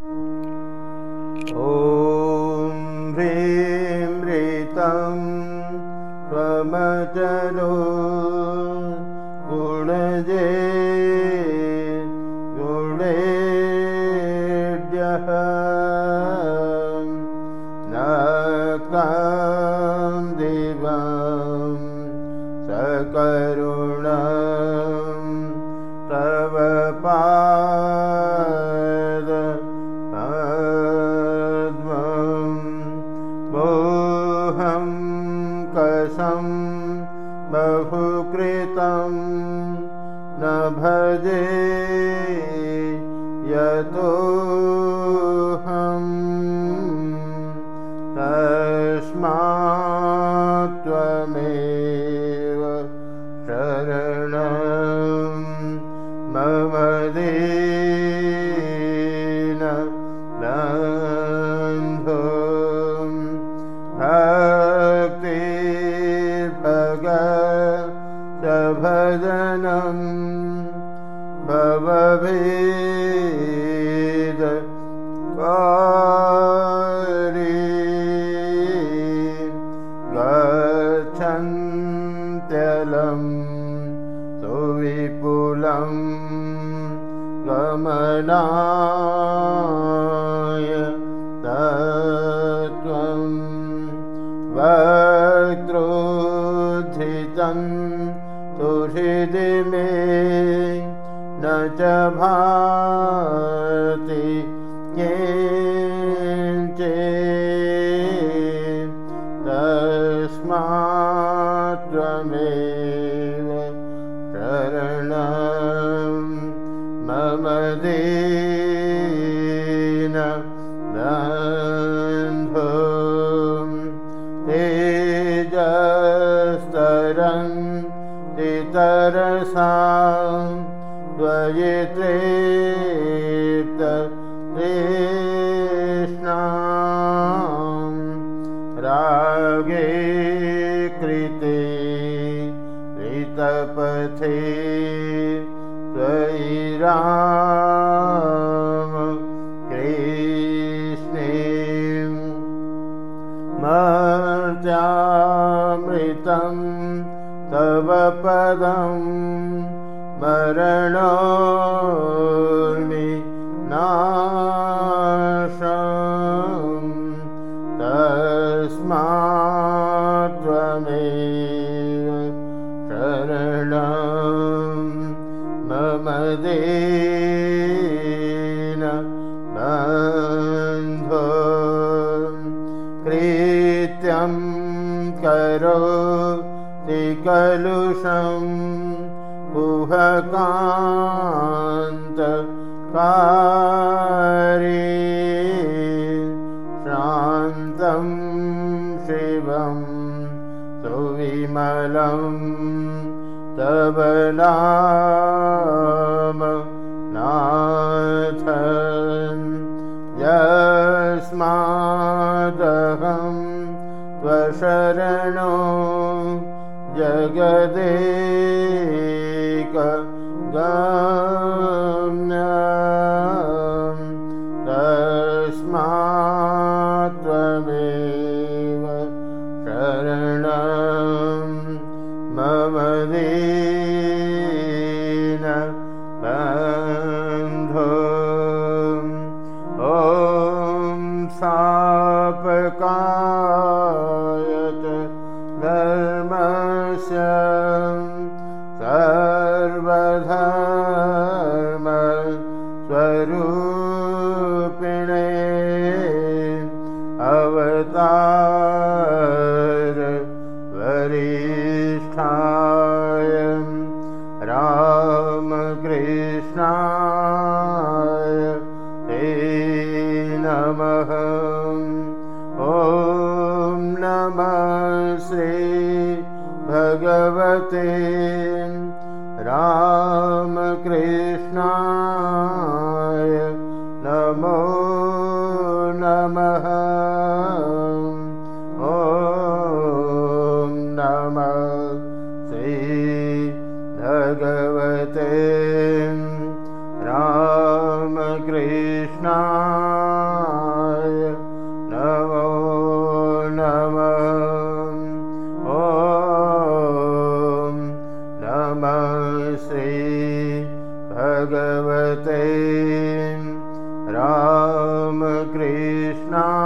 ॐ ह्रीं त्वमचलो गुणजे गुणेड्यः न दिवं सकरुणं न भजे यतोऽहम् तस्मात् त्वमेव शरणं मम देन भवभेद गच्छन्त्यलं सुविपुलं गमनाय न च भाति चे तस्मात् त्वमेव शरणं मम देन रागे कृते ऋतपथे त्वयिरा कृष्णे मर्त्यामृतम् तव पदं मरणोमि नाशं तस्मात् त्वमेव शरणं मम बन्धो कृत्यं करो कलुषं गुहकान्तकारि शान्तं शिवं सुविमलं तव नाम नाथ यस्मादहं त्वशरणो जगदेक गम्य सर्वधर्मस्वरूपिणे अवतार वरिष्ठाय रामकृष्णाय ते नमः। ॐ नमः श्री भगवते। रामकृष्णाय नमः। ॐ नमः। श्री भगवते कृष्णा।